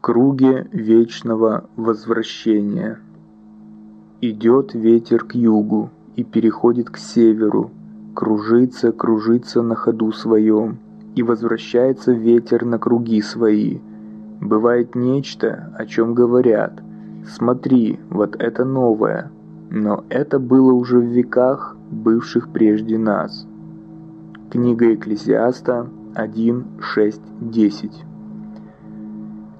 круге вечного возвращения. Идет ветер к югу и переходит к северу, кружится, кружится на ходу своем, и возвращается ветер на круги свои. Бывает нечто, о чем говорят. Смотри, вот это новое. Но это было уже в веках, бывших прежде нас. Книга Экклесиаста 1, 6, 10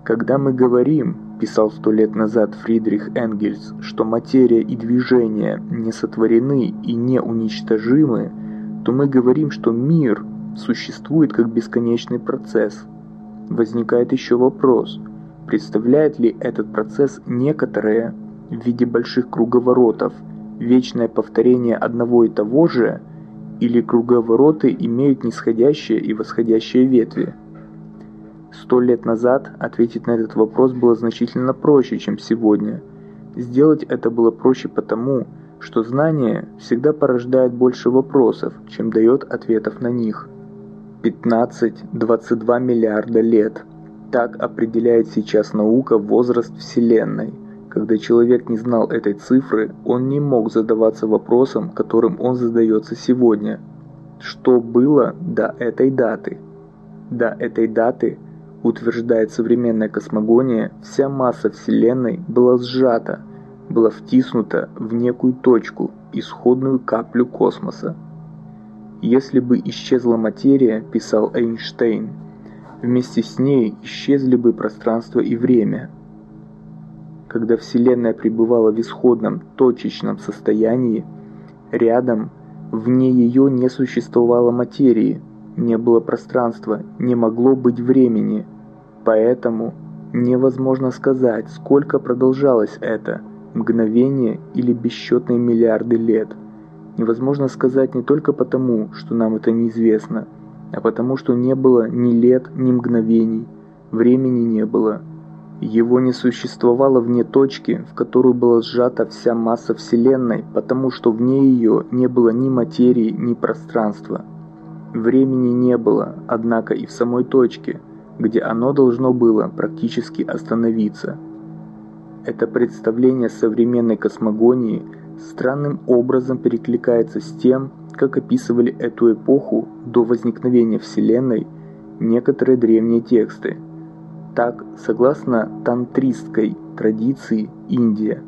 когда мы говорим, писал сто лет назад Фридрих Энгельс, что материя и движение не сотворены и не уничтожимы, то мы говорим, что мир существует как бесконечный процесс. Возникает еще вопрос, представляет ли этот процесс некоторое в виде больших круговоротов, вечное повторение одного и того же, или круговороты имеют нисходящие и восходящие ветви? Сто лет назад ответить на этот вопрос было значительно проще, чем сегодня. Сделать это было проще потому, что знание всегда порождает больше вопросов, чем дает ответов на них. 15-22 миллиарда лет. Так определяет сейчас наука возраст Вселенной. Когда человек не знал этой цифры, он не мог задаваться вопросом, которым он задается сегодня. Что было до этой даты? До этой даты – утверждает современная космогония, вся масса Вселенной была сжата, была втиснута в некую точку, исходную каплю космоса. Если бы исчезла материя, писал Эйнштейн, вместе с ней исчезли бы пространство и время. Когда Вселенная пребывала в исходном, точечном состоянии, рядом, вне ее не существовало материи – не было пространства, не могло быть времени. Поэтому невозможно сказать, сколько продолжалось это, мгновение или бесчетные миллиарды лет. Невозможно сказать не только потому, что нам это неизвестно, а потому что не было ни лет, ни мгновений, времени не было. Его не существовало вне точки, в которую была сжата вся масса Вселенной, потому что вне ее не было ни материи, ни пространства. Времени не было, однако и в самой точке, где оно должно было практически остановиться. Это представление современной космогонии странным образом перекликается с тем, как описывали эту эпоху до возникновения Вселенной некоторые древние тексты. Так, согласно тантристской традиции Индия,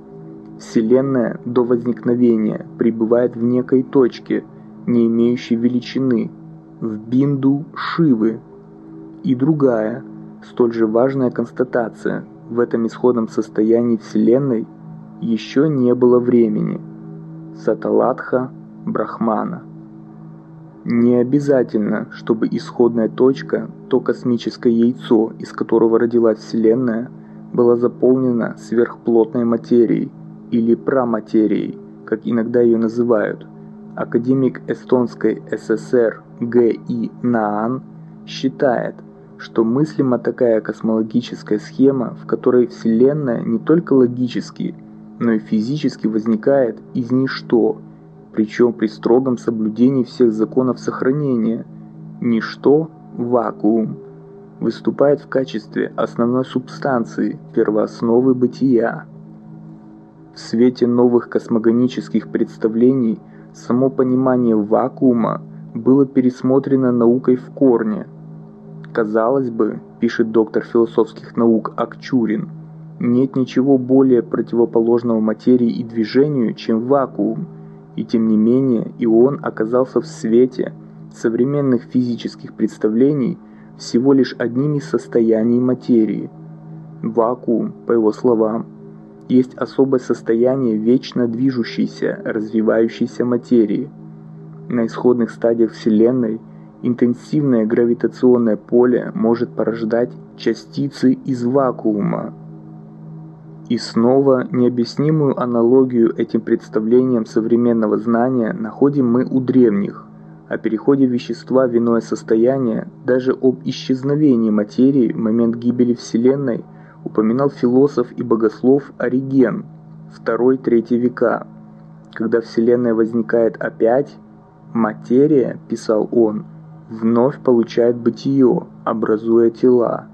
Вселенная до возникновения пребывает в некой точке, не имеющей величины, в бинду Шивы. И другая, столь же важная констатация, в этом исходном состоянии Вселенной еще не было времени. Саталатха Брахмана. Не обязательно, чтобы исходная точка, то космическое яйцо, из которого родилась Вселенная, была заполнена сверхплотной материей или праматерией, как иногда ее называют. Академик эстонской ССР Г.И. Наан считает, что мыслима такая космологическая схема, в которой Вселенная не только логически, но и физически возникает из ничто, причем при строгом соблюдении всех законов сохранения. Ничто – вакуум – выступает в качестве основной субстанции, первоосновы бытия. В свете новых космогонических представлений само понимание вакуума – было пересмотрено наукой в корне. Казалось бы, пишет доктор философских наук Акчурин, нет ничего более противоположного материи и движению, чем вакуум, и тем не менее и он оказался в свете современных физических представлений всего лишь одним из состояний материи. Вакуум, по его словам, есть особое состояние вечно движущейся, развивающейся материи – на исходных стадиях Вселенной интенсивное гравитационное поле может порождать частицы из вакуума. И снова необъяснимую аналогию этим представлениям современного знания находим мы у древних. О переходе вещества в иное состояние, даже об исчезновении материи в момент гибели Вселенной упоминал философ и богослов Ориген, 2-3 века. Когда Вселенная возникает опять, Материя, писал он, вновь получает бытие, образуя тела.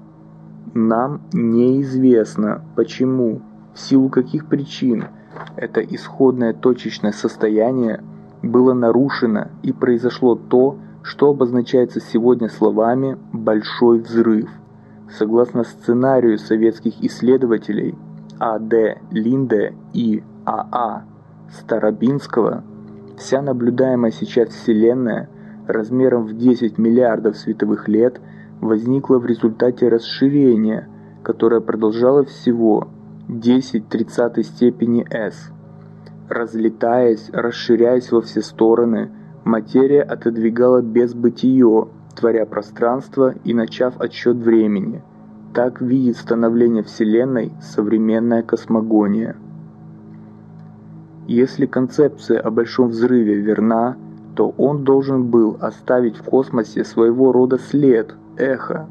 Нам неизвестно, почему, в силу каких причин это исходное точечное состояние было нарушено и произошло то, что обозначается сегодня словами «большой взрыв». Согласно сценарию советских исследователей А.Д. Линде и А.А. Старобинского, вся наблюдаемая сейчас Вселенная размером в 10 миллиардов световых лет возникла в результате расширения, которое продолжалось всего 10 30 степени s. Разлетаясь, расширяясь во все стороны, материя отодвигала безбытие, творя пространство и начав отсчет времени. Так видит становление Вселенной современная космогония. Если концепция о Большом Взрыве верна, то он должен был оставить в космосе своего рода след, эхо.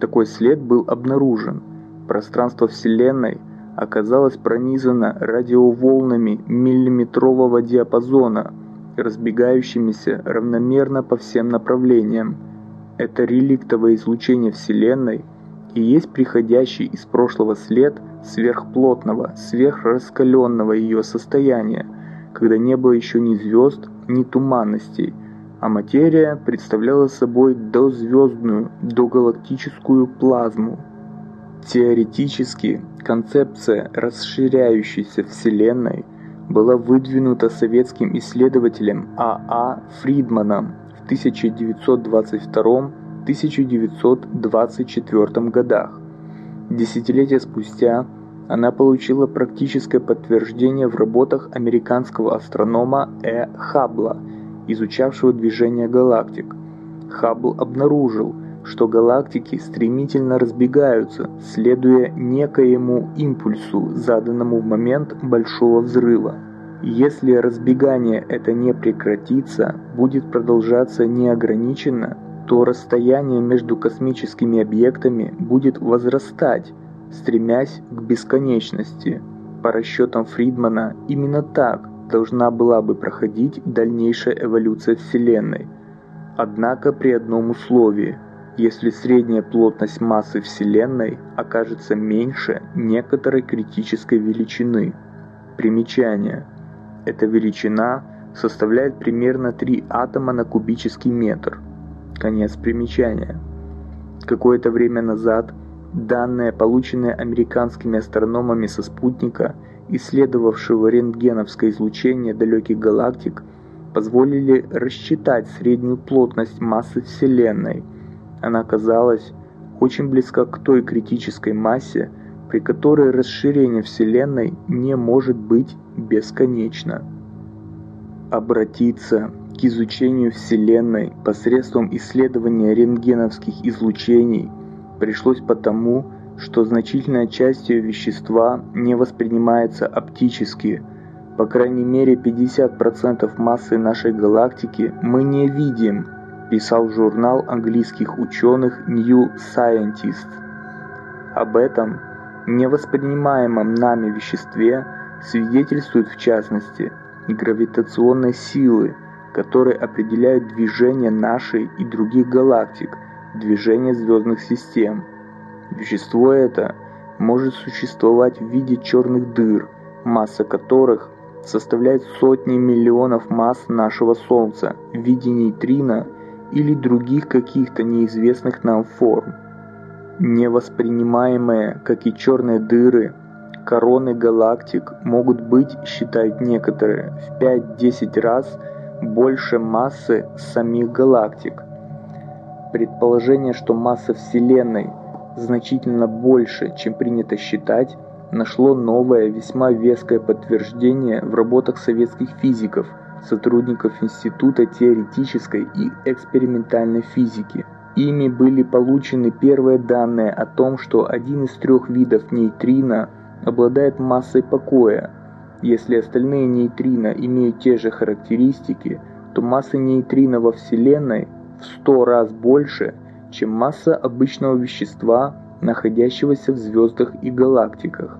Такой след был обнаружен. Пространство Вселенной оказалось пронизано радиоволнами миллиметрового диапазона, разбегающимися равномерно по всем направлениям. Это реликтовое излучение Вселенной и есть приходящий из прошлого след сверхплотного, сверхраскаленного ее состояния, когда не было еще ни звезд, ни туманностей, а материя представляла собой дозвездную, догалактическую плазму. Теоретически, концепция расширяющейся Вселенной была выдвинута советским исследователем А.А. А Фридманом в 1922-1924 годах. Десятилетия спустя она получила практическое подтверждение в работах американского астронома Э. Хаббла, изучавшего движение галактик. Хаббл обнаружил, что галактики стремительно разбегаются, следуя некоему импульсу, заданному в момент Большого Взрыва. Если разбегание это не прекратится, будет продолжаться неограниченно, то расстояние между космическими объектами будет возрастать, стремясь к бесконечности. По расчетам Фридмана, именно так должна была бы проходить дальнейшая эволюция Вселенной. Однако при одном условии – если средняя плотность массы Вселенной окажется меньше некоторой критической величины. Примечание. Эта величина составляет примерно 3 атома на кубический метр. Конец примечания. Какое-то время назад данные, полученные американскими астрономами со спутника, исследовавшего рентгеновское излучение далеких галактик, позволили рассчитать среднюю плотность массы Вселенной. Она казалась очень близка к той критической массе, при которой расширение Вселенной не может быть бесконечно. Обратиться к изучению Вселенной посредством исследования рентгеновских излучений пришлось потому, что значительная часть ее вещества не воспринимается оптически. По крайней мере 50% массы нашей галактики мы не видим, писал журнал английских ученых New Scientist. Об этом невоспринимаемом нами веществе свидетельствуют в частности гравитационные силы, которые определяют движение нашей и других галактик, движение звездных систем. Вещество это может существовать в виде черных дыр, масса которых составляет сотни миллионов масс нашего Солнца в виде нейтрино или других каких-то неизвестных нам форм. Невоспринимаемые, как и черные дыры, короны галактик могут быть, считают некоторые, в 5-10 раз больше массы самих галактик. Предположение, что масса Вселенной значительно больше, чем принято считать, нашло новое, весьма веское подтверждение в работах советских физиков, сотрудников Института теоретической и экспериментальной физики. Ими были получены первые данные о том, что один из трех видов нейтрино обладает массой покоя. Если остальные нейтрино имеют те же характеристики, то масса нейтрино во Вселенной в 100 раз больше, чем масса обычного вещества, находящегося в звездах и галактиках.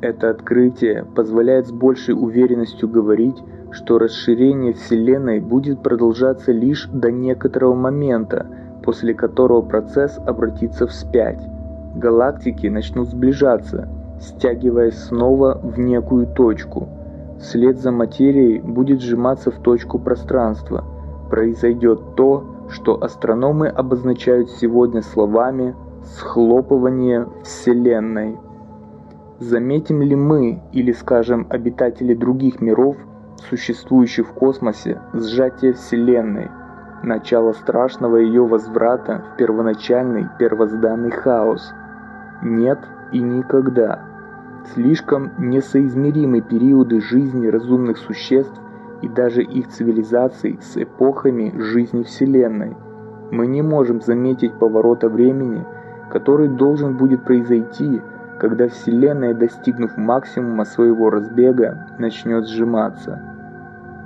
Это открытие позволяет с большей уверенностью говорить, что расширение Вселенной будет продолжаться лишь до некоторого момента, после которого процесс обратится вспять. галактики начнут сближаться, стягиваясь снова в некую точку. Вслед за материей будет сжиматься в точку пространства. Произойдет то, что астрономы обозначают сегодня словами «схлопывание Вселенной». Заметим ли мы, или скажем обитатели других миров, существующих в космосе, сжатие Вселенной, начало страшного ее возврата в первоначальный первозданный хаос? Нет и никогда. Слишком несоизмеримы периоды жизни разумных существ и даже их цивилизаций с эпохами жизни Вселенной. Мы не можем заметить поворота времени, который должен будет произойти, когда Вселенная, достигнув максимума своего разбега, начнет сжиматься.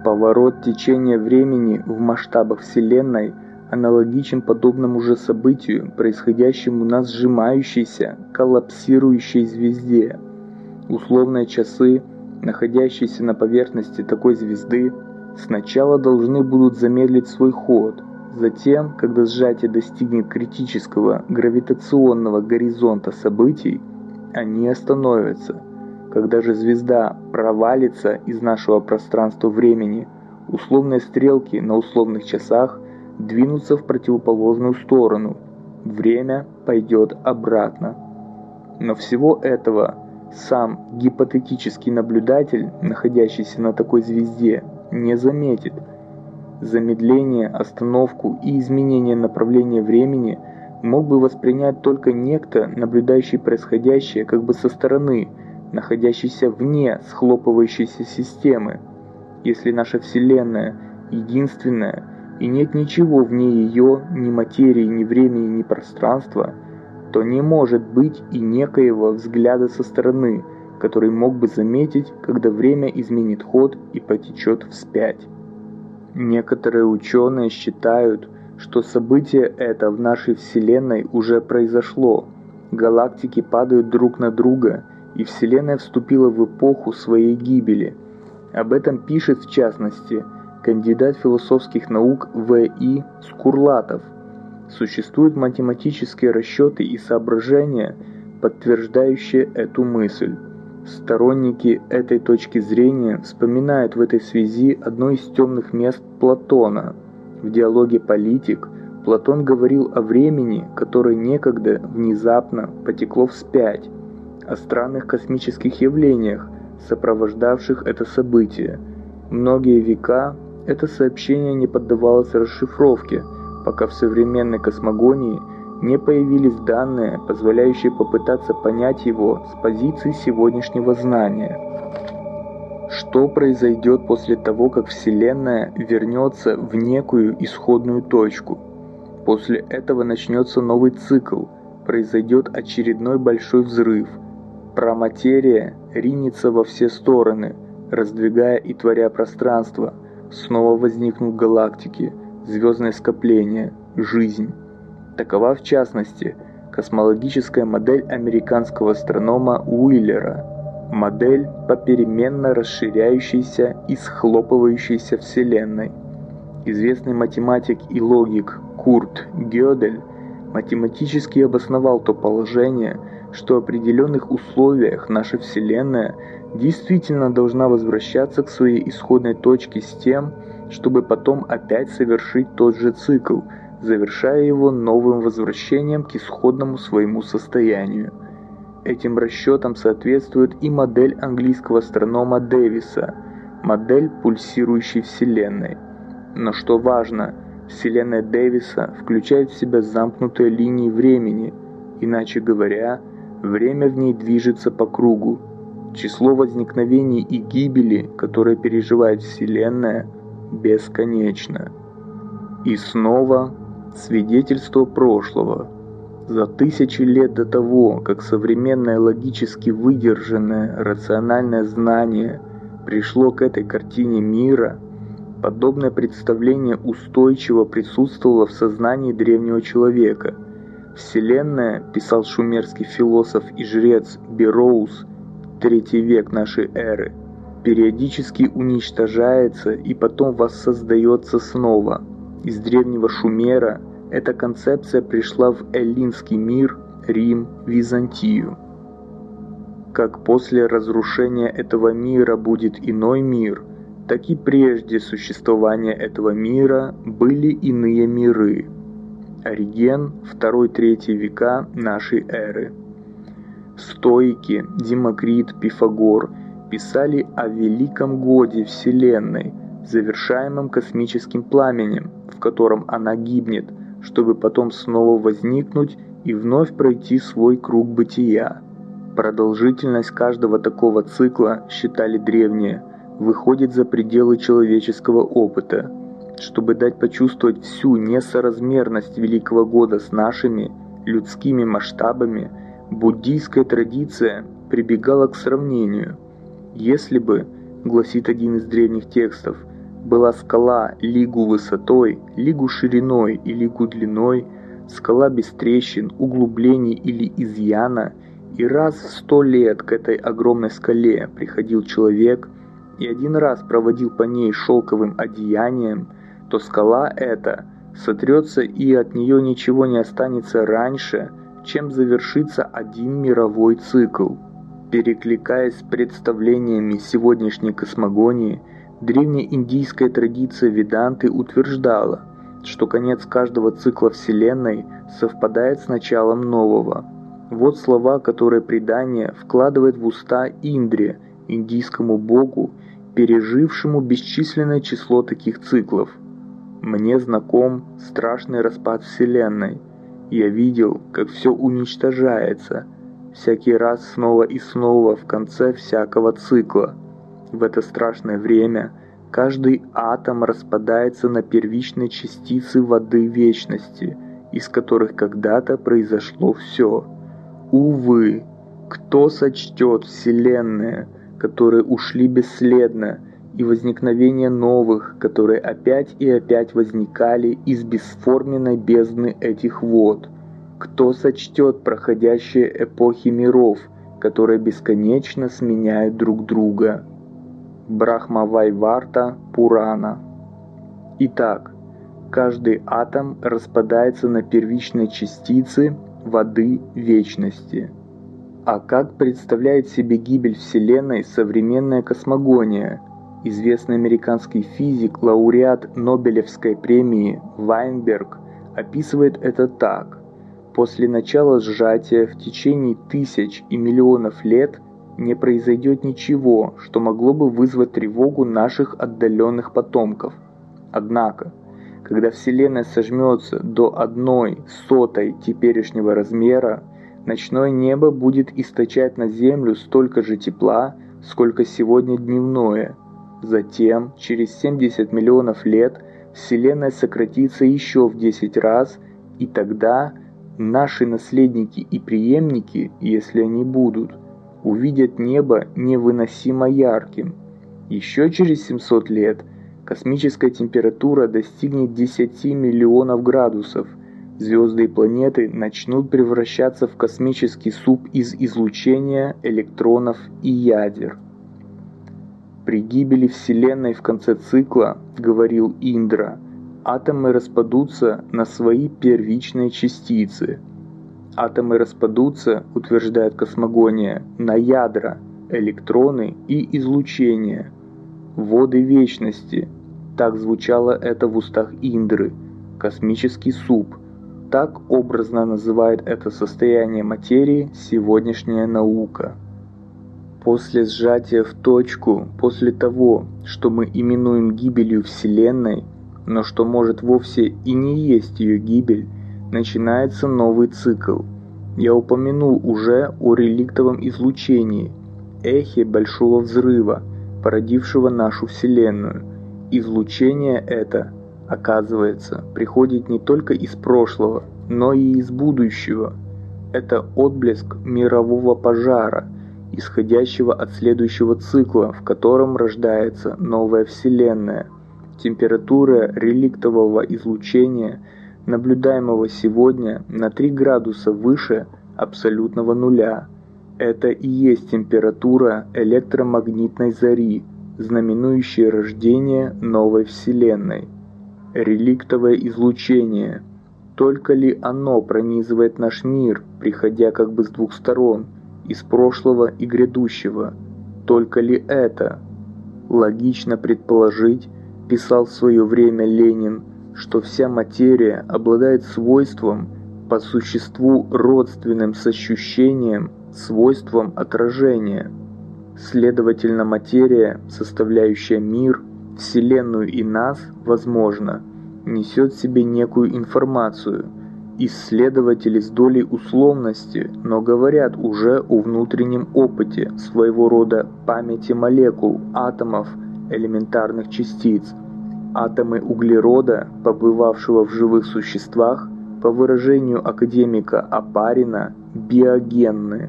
Поворот течения времени в масштабах Вселенной аналогичен подобному же событию, происходящему на сжимающейся, коллапсирующей звезде. Условные часы, находящиеся на поверхности такой звезды, сначала должны будут замедлить свой ход, затем, когда сжатие достигнет критического гравитационного горизонта событий, они остановятся. Когда же звезда провалится из нашего пространства-времени, условные стрелки на условных часах двинутся в противоположную сторону. Время пойдет обратно. Но всего этого сам гипотетический наблюдатель, находящийся на такой звезде, не заметит. Замедление, остановку и изменение направления времени – мог бы воспринять только некто, наблюдающий происходящее как бы со стороны, находящийся вне схлопывающейся системы. Если наша Вселенная единственная, и нет ничего вне ее, ни материи, ни времени, ни пространства, то не может быть и некоего взгляда со стороны, который мог бы заметить, когда время изменит ход и потечет вспять. Некоторые ученые считают, что событие это в нашей Вселенной уже произошло. Галактики падают друг на друга, и Вселенная вступила в эпоху своей гибели. Об этом пишет, в частности, кандидат философских наук В.И. Скурлатов. Существуют математические расчеты и соображения, подтверждающие эту мысль. Сторонники этой точки зрения вспоминают в этой связи одно из темных мест Платона – в диалоге «Политик» Платон говорил о времени, которое некогда внезапно потекло вспять, о странных космических явлениях, сопровождавших это событие. Многие века это сообщение не поддавалось расшифровке, пока в современной космогонии не появились данные, позволяющие попытаться понять его с позиции сегодняшнего знания. Что произойдет после того, как Вселенная вернется в некую исходную точку? После этого начнется новый цикл, произойдет очередной большой взрыв. Проматерия ринется во все стороны, раздвигая и творя пространство. Снова возникнут галактики, звездное скопление, жизнь. Такова, в частности, космологическая модель американского астронома Уиллера – модель попеременно расширяющейся и схлопывающейся Вселенной. Известный математик и логик Курт Гёдель математически обосновал то положение, что в определенных условиях наша Вселенная действительно должна возвращаться к своей исходной точке с тем, чтобы потом опять совершить тот же цикл, завершая его новым возвращением к исходному своему состоянию. Этим расчетам соответствует и модель английского астронома Дэвиса, модель пульсирующей Вселенной. Но что важно, Вселенная Дэвиса включает в себя замкнутые линии времени, иначе говоря, время в ней движется по кругу. Число возникновений и гибели, которое переживает Вселенная, бесконечно. И снова свидетельство прошлого – за тысячи лет до того, как современное логически выдержанное рациональное знание пришло к этой картине мира, подобное представление устойчиво присутствовало в сознании древнего человека. Вселенная, писал шумерский философ и жрец Бероуз, третий век нашей эры, периодически уничтожается и потом воссоздается снова. Из древнего Шумера – эта концепция пришла в эллинский мир Рим, Византию. Как после разрушения этого мира будет иной мир, так и прежде существования этого мира были иные миры. Ориген, 2-3 века нашей эры. Стоики, Демокрит, Пифагор писали о великом годе Вселенной, завершаемом космическим пламенем, в котором она гибнет, чтобы потом снова возникнуть и вновь пройти свой круг бытия. Продолжительность каждого такого цикла, считали древние, выходит за пределы человеческого опыта. Чтобы дать почувствовать всю несоразмерность Великого Года с нашими людскими масштабами, буддийская традиция прибегала к сравнению. Если бы, гласит один из древних текстов, была скала лигу высотой, лигу шириной и лигу длиной, скала без трещин, углублений или изъяна, и раз в сто лет к этой огромной скале приходил человек и один раз проводил по ней шелковым одеянием, то скала эта сотрется и от нее ничего не останется раньше, чем завершится один мировой цикл. Перекликаясь с представлениями сегодняшней космогонии, древнеиндийская традиция Веданты утверждала, что конец каждого цикла Вселенной совпадает с началом нового. Вот слова, которые предание вкладывает в уста Индре, индийскому богу, пережившему бесчисленное число таких циклов. Мне знаком страшный распад Вселенной. Я видел, как все уничтожается – всякий раз снова и снова в конце всякого цикла. В это страшное время каждый атом распадается на первичные частицы воды вечности, из которых когда-то произошло все. Увы, кто сочтет вселенные, которые ушли бесследно, и возникновение новых, которые опять и опять возникали из бесформенной бездны этих вод – кто сочтет проходящие эпохи миров, которые бесконечно сменяют друг друга? Брахмавайварта Пурана. Итак, каждый атом распадается на первичные частицы воды вечности. А как представляет себе гибель Вселенной современная космогония? Известный американский физик, лауреат Нобелевской премии Вайнберг описывает это так. После начала сжатия в течение тысяч и миллионов лет не произойдет ничего, что могло бы вызвать тревогу наших отдаленных потомков. Однако, когда Вселенная сожмется до одной сотой теперешнего размера, ночное небо будет источать на Землю столько же тепла, сколько сегодня дневное. Затем, через 70 миллионов лет, Вселенная сократится еще в 10 раз, и тогда Наши наследники и преемники, если они будут, увидят небо невыносимо ярким. Еще через 700 лет космическая температура достигнет 10 миллионов градусов. Звезды и планеты начнут превращаться в космический суп из излучения, электронов и ядер. При гибели Вселенной в конце цикла, говорил Индра, атомы распадутся на свои первичные частицы. Атомы распадутся, утверждает космогония, на ядра, электроны и излучения. Воды вечности. Так звучало это в устах Индры. Космический суп. Так образно называет это состояние материи сегодняшняя наука. После сжатия в точку, после того, что мы именуем гибелью Вселенной, но что может вовсе и не есть ее гибель, начинается новый цикл. Я упомянул уже о реликтовом излучении, эхе Большого Взрыва, породившего нашу Вселенную. Излучение это, оказывается, приходит не только из прошлого, но и из будущего. Это отблеск мирового пожара, исходящего от следующего цикла, в котором рождается новая Вселенная – Температура реликтового излучения, наблюдаемого сегодня на 3 градуса выше абсолютного нуля. Это и есть температура электромагнитной зари, знаменующая рождение новой Вселенной. Реликтовое излучение – только ли оно пронизывает наш мир, приходя как бы с двух сторон, из прошлого и грядущего? Только ли это? Логично предположить, писал в свое время Ленин, что вся материя обладает свойством, по существу родственным с ощущением, свойством отражения. Следовательно, материя, составляющая мир, Вселенную и нас, возможно, несет в себе некую информацию. Исследователи с долей условности, но говорят уже о внутреннем опыте, своего рода памяти молекул, атомов, элементарных частиц. Атомы углерода, побывавшего в живых существах, по выражению академика Апарина, биогенны.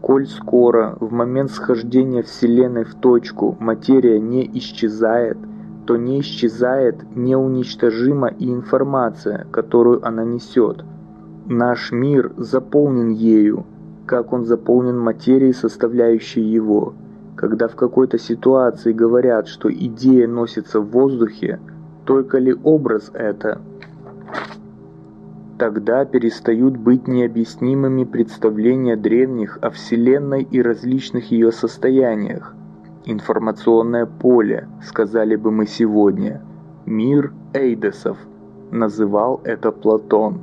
Коль скоро в момент схождения Вселенной в точку материя не исчезает, то не исчезает неуничтожима и информация, которую она несет. Наш мир заполнен ею, как он заполнен материей, составляющей его. Когда в какой-то ситуации говорят, что идея носится в воздухе, только ли образ это – Тогда перестают быть необъяснимыми представления древних о Вселенной и различных ее состояниях. Информационное поле, сказали бы мы сегодня. Мир Эйдесов, называл это Платон.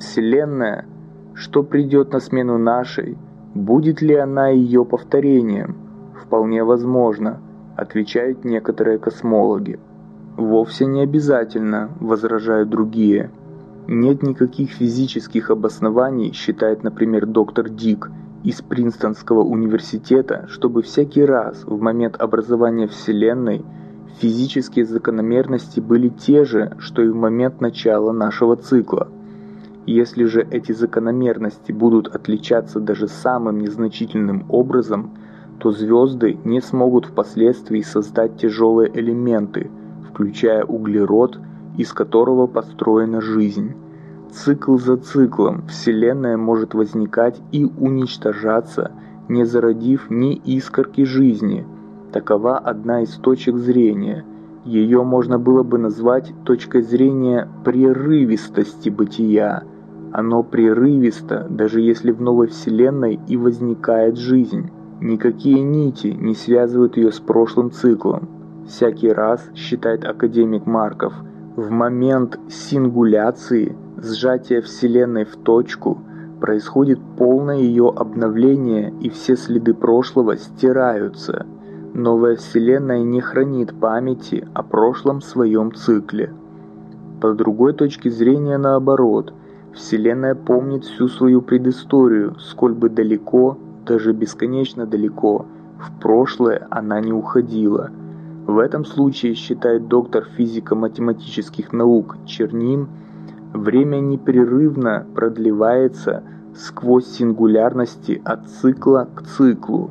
Вселенная, что придет на смену нашей, будет ли она ее повторением? Вполне возможно, отвечают некоторые космологи. Вовсе не обязательно, возражают другие. Нет никаких физических обоснований, считает, например, доктор Дик из Принстонского университета, чтобы всякий раз в момент образования Вселенной физические закономерности были те же, что и в момент начала нашего цикла. Если же эти закономерности будут отличаться даже самым незначительным образом, то звезды не смогут впоследствии создать тяжелые элементы, включая углерод – из которого построена жизнь. Цикл за циклом Вселенная может возникать и уничтожаться, не зародив ни искорки жизни. Такова одна из точек зрения. Ее можно было бы назвать точкой зрения прерывистости бытия. Оно прерывисто, даже если в новой Вселенной и возникает жизнь. Никакие нити не связывают ее с прошлым циклом. Всякий раз, считает академик Марков, в момент сингуляции, сжатия Вселенной в точку, происходит полное ее обновление и все следы прошлого стираются. Новая Вселенная не хранит памяти о прошлом своем цикле. По другой точке зрения наоборот, Вселенная помнит всю свою предысторию, сколь бы далеко, даже бесконечно далеко, в прошлое она не уходила – в этом случае, считает доктор физико-математических наук Чернин, время непрерывно продлевается сквозь сингулярности от цикла к циклу.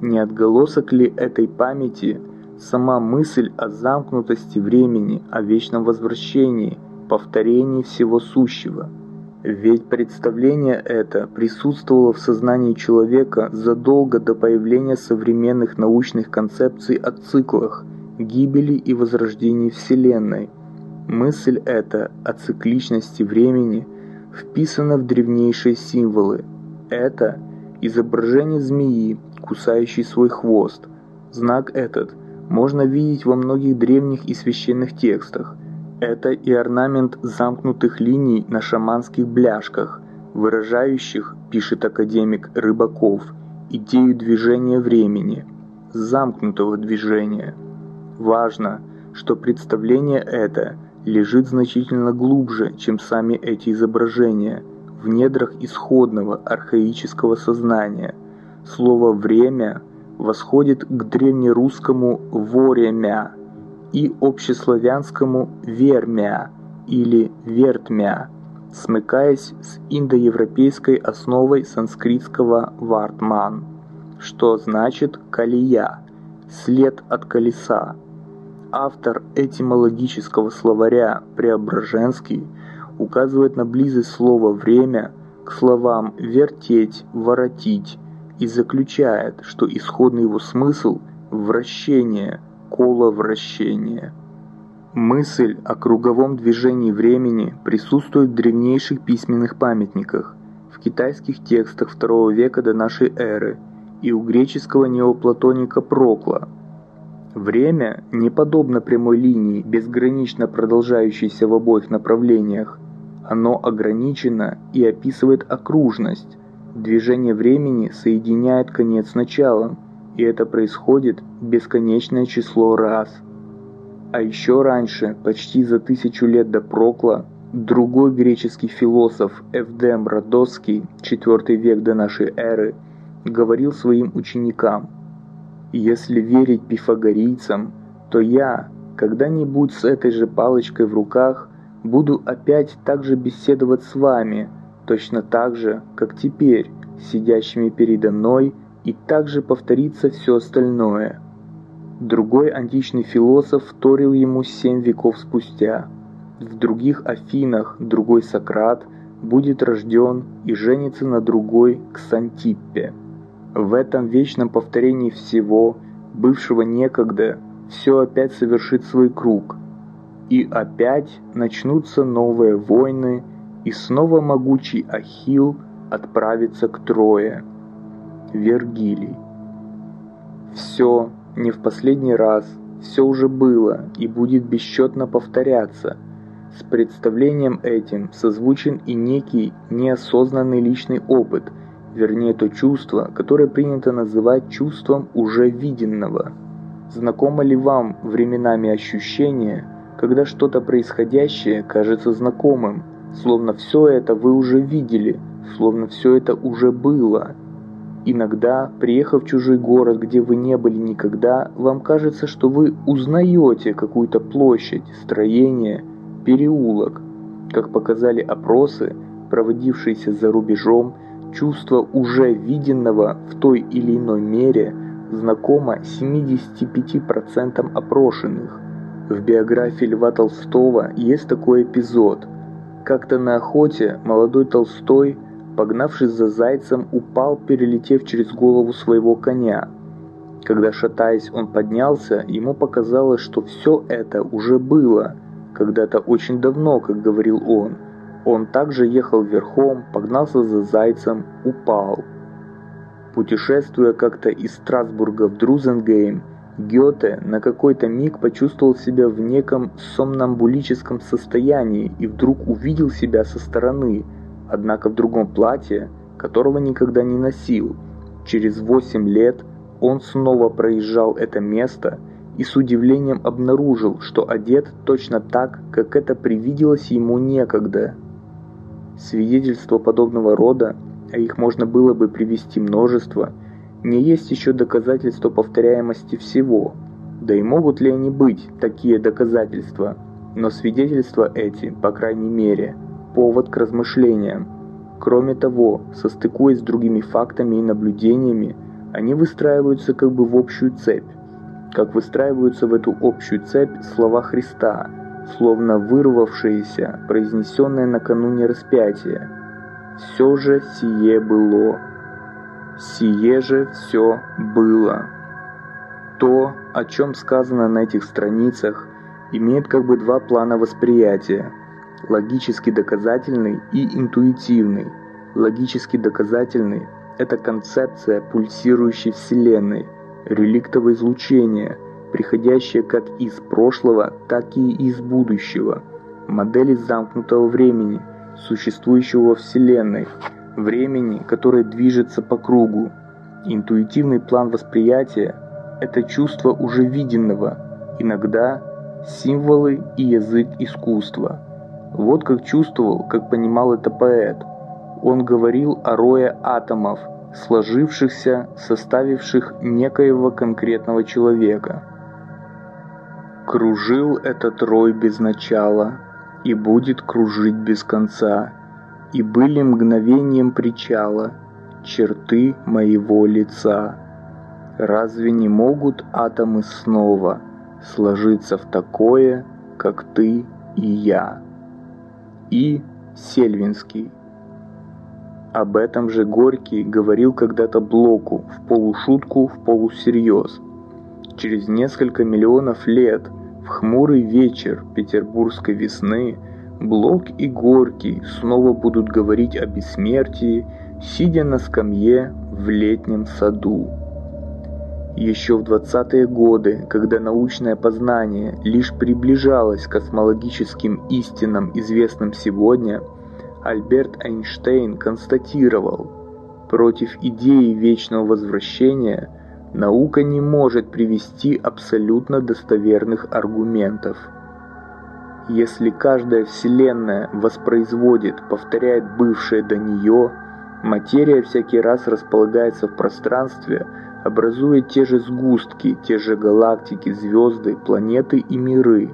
Не отголосок ли этой памяти сама мысль о замкнутости времени, о вечном возвращении, повторении всего сущего – ведь представление это присутствовало в сознании человека задолго до появления современных научных концепций о циклах, гибели и возрождении Вселенной. Мысль эта о цикличности времени вписана в древнейшие символы. Это изображение змеи, кусающей свой хвост. Знак этот можно видеть во многих древних и священных текстах – это и орнамент замкнутых линий на шаманских бляшках, выражающих, пишет академик Рыбаков, идею движения времени, замкнутого движения. Важно, что представление это лежит значительно глубже, чем сами эти изображения, в недрах исходного архаического сознания. Слово «время» восходит к древнерусскому «воремя», и общеславянскому «вермя» или «вертмя», смыкаясь с индоевропейской основой санскритского «вартман», что значит «колея», «след от колеса». Автор этимологического словаря Преображенский указывает на близость слова «время» к словам «вертеть», «воротить» и заключает, что исходный его смысл – вращение – коловращения. Мысль о круговом движении времени присутствует в древнейших письменных памятниках, в китайских текстах II века до нашей эры и у греческого неоплатоника Прокла. Время не подобно прямой линии, безгранично продолжающейся в обоих направлениях. Оно ограничено и описывает окружность. Движение времени соединяет конец с началом, и это происходит бесконечное число раз. А еще раньше, почти за тысячу лет до Прокла, другой греческий философ Эвдем Родосский, IV век до нашей эры, говорил своим ученикам, «Если верить пифагорийцам, то я, когда-нибудь с этой же палочкой в руках, буду опять так же беседовать с вами, точно так же, как теперь, сидящими передо мной, и также повторится все остальное». Другой античный философ вторил ему семь веков спустя. В других Афинах другой Сократ будет рожден и женится на другой Ксантиппе. В этом вечном повторении всего, бывшего некогда, все опять совершит свой круг. И опять начнутся новые войны, и снова могучий Ахилл отправится к Трое. Вергилий. Все, не в последний раз, все уже было и будет бесчетно повторяться. С представлением этим созвучен и некий неосознанный личный опыт, вернее то чувство, которое принято называть чувством уже виденного. Знакомо ли вам временами ощущение, когда что-то происходящее кажется знакомым, словно все это вы уже видели, словно все это уже было – Иногда, приехав в чужой город, где вы не были никогда, вам кажется, что вы узнаете какую-то площадь, строение, переулок. Как показали опросы, проводившиеся за рубежом, чувство уже виденного в той или иной мере знакомо 75% опрошенных. В биографии Льва Толстого есть такой эпизод. Как-то на охоте молодой Толстой – погнавшись за зайцем, упал, перелетев через голову своего коня. Когда, шатаясь, он поднялся, ему показалось, что все это уже было, когда-то очень давно, как говорил он. Он также ехал верхом, погнался за зайцем, упал. Путешествуя как-то из Страсбурга в Друзенгейм, Гёте на какой-то миг почувствовал себя в неком сомнамбулическом состоянии и вдруг увидел себя со стороны – однако в другом платье, которого никогда не носил. Через восемь лет он снова проезжал это место и с удивлением обнаружил, что одет точно так, как это привиделось ему некогда. Свидетельства подобного рода, а их можно было бы привести множество, не есть еще доказательства повторяемости всего. Да и могут ли они быть, такие доказательства? Но свидетельства эти, по крайней мере, повод к размышлениям. Кроме того, состыкуясь с другими фактами и наблюдениями, они выстраиваются как бы в общую цепь. Как выстраиваются в эту общую цепь слова Христа, словно вырвавшиеся, произнесенные накануне распятия. «Все же сие было». «Сие же все было». То, о чем сказано на этих страницах, имеет как бы два плана восприятия – логически доказательный и интуитивный. Логически доказательный – это концепция пульсирующей Вселенной, реликтовое излучение, приходящее как из прошлого, так и из будущего, модели замкнутого времени, существующего во Вселенной, времени, которое движется по кругу. Интуитивный план восприятия – это чувство уже виденного, иногда символы и язык искусства – вот как чувствовал, как понимал это поэт. Он говорил о рое атомов, сложившихся, составивших некоего конкретного человека. Кружил этот рой без начала, и будет кружить без конца, и были мгновением причала черты моего лица. Разве не могут атомы снова сложиться в такое, как ты и я? и Сельвинский. Об этом же Горький говорил когда-то Блоку, в полушутку, в полусерьез. Через несколько миллионов лет В хмурый вечер петербургской весны Блок и Горький снова будут говорить о бессмертии, сидя на скамье в летнем саду. Еще в 20-е годы, когда научное познание лишь приближалось к космологическим истинам, известным сегодня, Альберт Эйнштейн констатировал, против идеи вечного возвращения наука не может привести абсолютно достоверных аргументов. Если каждая вселенная воспроизводит, повторяет бывшее до нее, материя всякий раз располагается в пространстве – образуя те же сгустки, те же галактики, звезды, планеты и миры.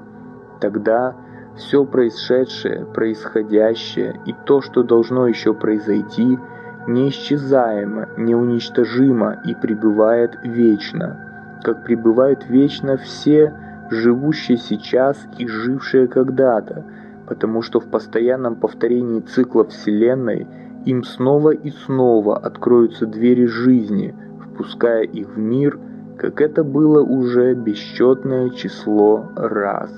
Тогда все происшедшее, происходящее и то, что должно еще произойти, неисчезаемо, неуничтожимо и пребывает вечно, как пребывают вечно все, живущие сейчас и жившие когда-то, потому что в постоянном повторении цикла Вселенной им снова и снова откроются двери жизни – впуская их в мир, как это было уже бесчетное число раз.